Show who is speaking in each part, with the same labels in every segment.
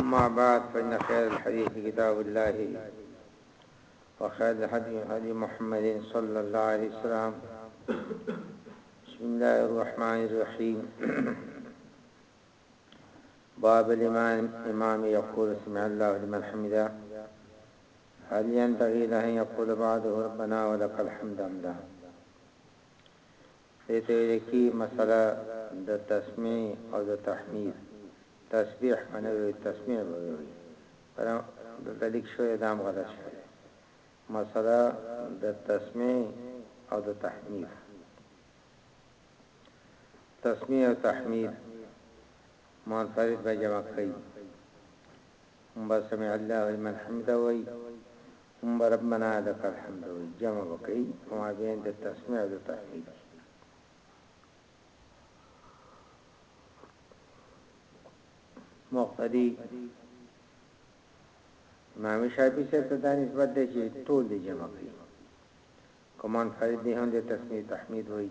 Speaker 1: أما بعد فإن خير الحديث كتاب الله وخير الحديث حديث محمد صلى الله عليه وسلم بسم الله الرحمن الرحيم باب الإمام إمام يقول سمع الله لمن حمده هل ينبغي له أن يقول بعده ربنا ولك الحمد أم لا دې ته ویل کیږي مساله د تسمیع او د تحمید، تسبیح به نه وي ویلي تسمیع به وي ویلي، بلکه دلته لیک شوی دی دا هم غلط شوی دی، مساله د تسمیع او د تحمید، تسمیع او تحمید منفرد به جمع کړئ، مونږ به سمع الله لمن حمده وایو. هم به رب منا لک الحمد وایي، جمع به کوي په مابین د تسمیع او د تحمیل کې. مقتدي امام شافعي صاحب ته دا نسبت دی چې ټول دې جمع کوي. که منفرد دی هم د تسمیع تحمید وایي،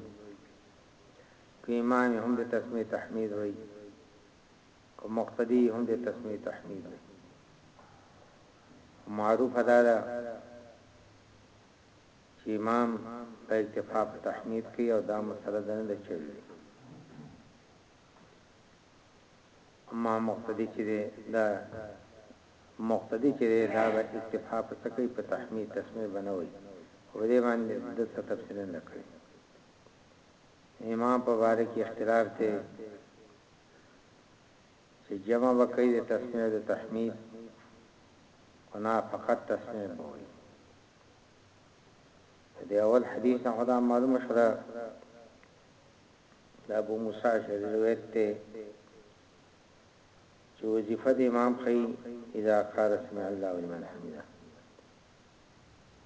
Speaker 1: که امام هم د تسمیع تحمید وایي. او مقتدی هم د تسمیه تحمید دی خو معروفه دا ده چې امام په اکتفا په تحمید کې او دا مسله ده نه ده چې وي اما مقتدی چې دا مقتدی چې دا به اکتفا په څه کوي په تحمید تسمیه بنوي خو دې باندې د څه تفصیل نه کړی امام په باره کې اختلاف دی چه جمع به کوي د تسميع او د تحميد خو نه فقط تسميع به وايي د دې اول حديث نه خدا معلومه شوه د ابو موسی شری روایت ته چې وظیفه د امام خي اذا قال سمع الله لمن حمده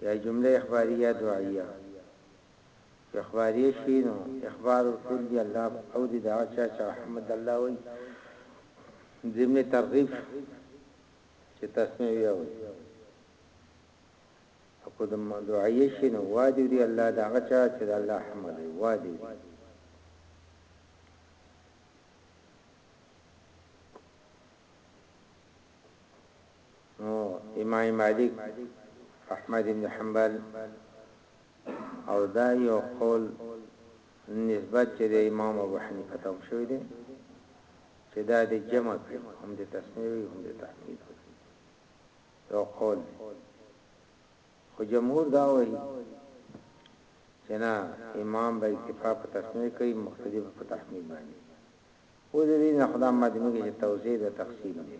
Speaker 1: یا جمله اخباریه دعائیه چې اخباریه شي نو اخبار ورکول دی الله او دی دا چا چې احمد الله وي ضمن ترغیب چې تسمیع وي او کو د دعائیه شي نو وادي دی الله دا چا چې الله احمد وي وادي دی نو امام مالک احمد ابن حنبل او دا یو قول نسبت چې د امام ابو حنیفه ته هم شوی دی چې دا د جمع کړي هم د تسنیه وي هم د تحقیق وي یو قول دی خو جمهور دا وایي چې نه امام به اکتفا په تسمیه کوي مقتدی په تحمیل باندې او د دې نه خدام مدني کې توزیع او تقسیم دی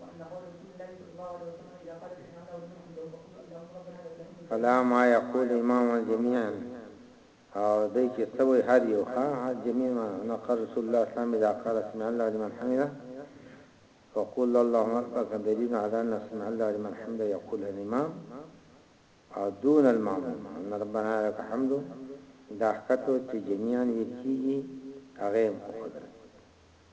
Speaker 1: وان قول رسول الله صلی الله علیه وسلم اذا قال سمع الله لمن حمده فقولوا اللهم ربنا لك الحمد كما الا ما يقول امام الجميع او دی چې څه وي هر یو ښه هر جميع ما نه قال رسول الله صلی الله علیه وسلم اذا قال سمع الله لمن حمده فقولوا اللهم اكبر فدليل على ان سمع الله لمن حمده يقول الامام او دون الماموم ان ربنا لك الحمد دا حقته چې جميعا ویل کیږي هغه مخدر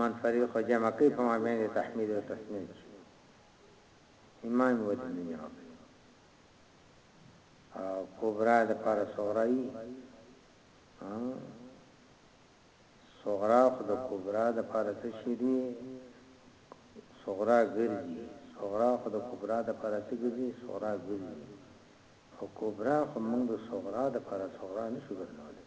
Speaker 1: منفرد خو جمع کوي په مابين د تحميد او تثنيې کښې امام ولې نه جمع کوي او کبرا د پاره صغرا يي صغرا خو د کبرا د پاره څه شي دي صغرا ګرځي صغرا خو د کبرا د پاره څه ګرځي صغرا ګرځي او کبرا خو موږ د صغرا د پاره صغرا نشو ګرځولای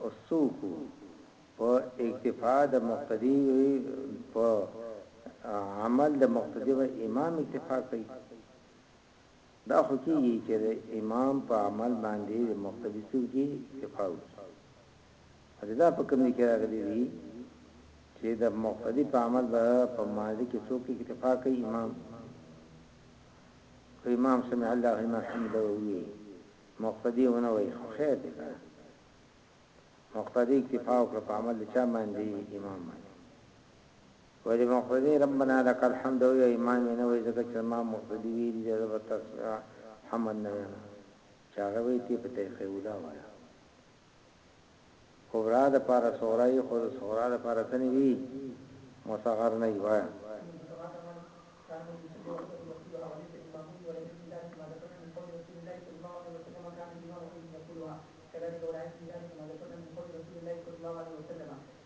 Speaker 1: او څوک وو په اکتفاء د مقتدی وی په عمل د مقتدی به امام اکتفاء کوي دا خو کیږي چې د امام په عمل باندې د مقتدی څوک کی اکتفاء وکړي دا په کوم کې راغلي دي چې د مقتدی په عمل به په ماضی کې څوک اکتفاء کوي امام امام سمع الله لمن حمده وی مقتدی ونه وایی خو خیر دی کنه مقتدی اکتفا وکړه په عمل د چا باندی امام باندی ولی مقتدی ربنا لك الحمد او یا امام نه وای زکه چې ما مقتدی ویلی دی زبر تسبیح حمد نه وای چا غوی تی په طریقې ولا وای کبرا د پاره صغرا يي خو د صغرا د پاره څه نه وي مصغر نه يي وايه.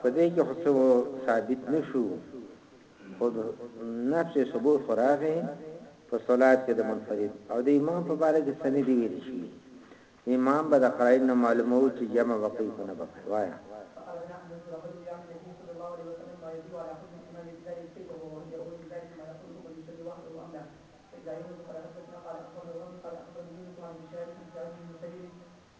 Speaker 1: په دې کې خو څه ثابت نه شو خود نفس ثبوت خو راغی په صلات کې د منفرد او د امام په باره کې څه نه دی ویل شي امام به د قرائن نه معلومه و چې جمع به کوي کنه به کوي وایا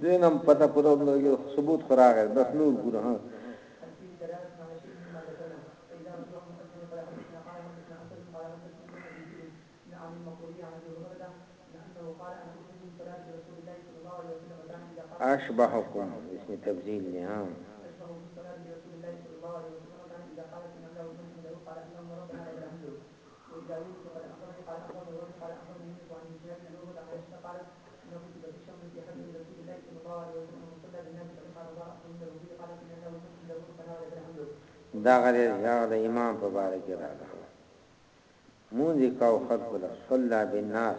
Speaker 1: دوی نه هم پته پوره یو ثبوت خو راغی بس نور ګوره ها اشبهكم اسم تبذيل
Speaker 2: نه ها
Speaker 1: دا غره هغه د امام په باره کې راغله مونږ کاو خلق له صلی بالناس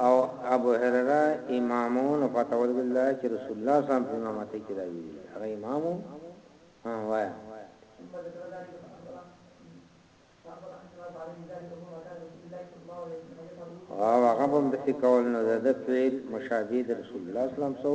Speaker 1: او ابو هرره امامو
Speaker 2: نو پته
Speaker 1: ولګل دا چې رسول الله صلی الله علیه وسلم په امامتۍ کې راوی دی هغه امامو ها وایا او هغه هم د څه کول نو د فعل مشابه د رسول الله صلی الله علیه وسلم سو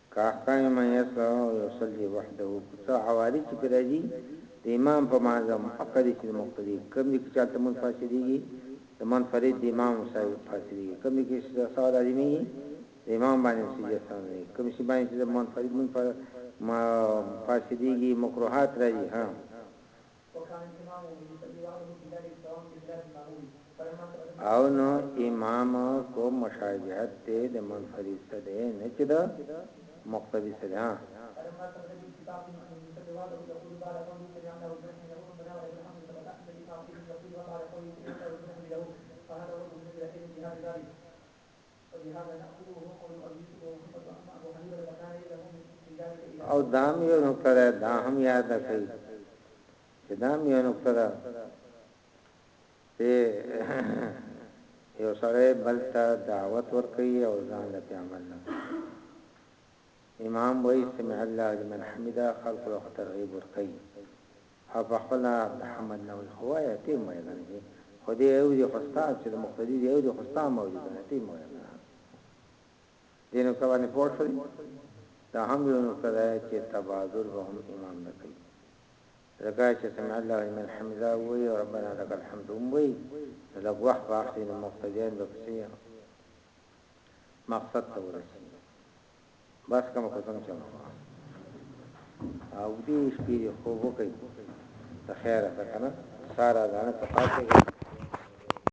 Speaker 2: کاهکاهی من
Speaker 1: یسعه او
Speaker 2: یصلی وحده
Speaker 1: کوم څه حوادث چې پرې راځي د امام په محض موقع دي چې د مقتدي کوم دي کې چې هلته لمونځ فاسدېږي د منفرد د امام هم صاحب فاسدېږي کوم دي کې چې سهو لازمېږي د امام باندې هم سجده سهو لازمېږي کوم شي باندې چې د منفرد لمونځ فاسدېږي مکروهات راځي ها او نو امام کو مشابهت ته د منفرد څه دی نه چې
Speaker 2: د مقتدي څه دی. ولهذا ناخذه وقول ابي يوسف ومحمد واما ابو حنيفه فكان عنده من ذلك الى
Speaker 1: او دام یو نقطه ده دا هم یاد کړئ چې دام یو نقطه ده چې یو سره بلته دعوت ور کوي او ځان له عمل نه امام وای سمع الله لمن حمدا خلق له ترغیب ور کوي هغه په خپله تحمل نه وای خو وايه تۀ مو ايله نه شې خو دې اوري خو ستا چې د مقتدي دې اوري خو ستا هم اوري که نه تۀ مو ايله نه دې نکته باندې پوه شوې دا هم يو نکته ده چې تبادر به هم امام نه کوي ځکه چې سمع الله لمن حمده وایي او ربنا لك الحمد هم وایي نو لږ وخت به اخلي نو مقتدیان به پسې مقصد ته ورسي بس کوم قسم چې ما او دې شپې خو وکړي ته خیره کنه سارا غاڼه ته پاتې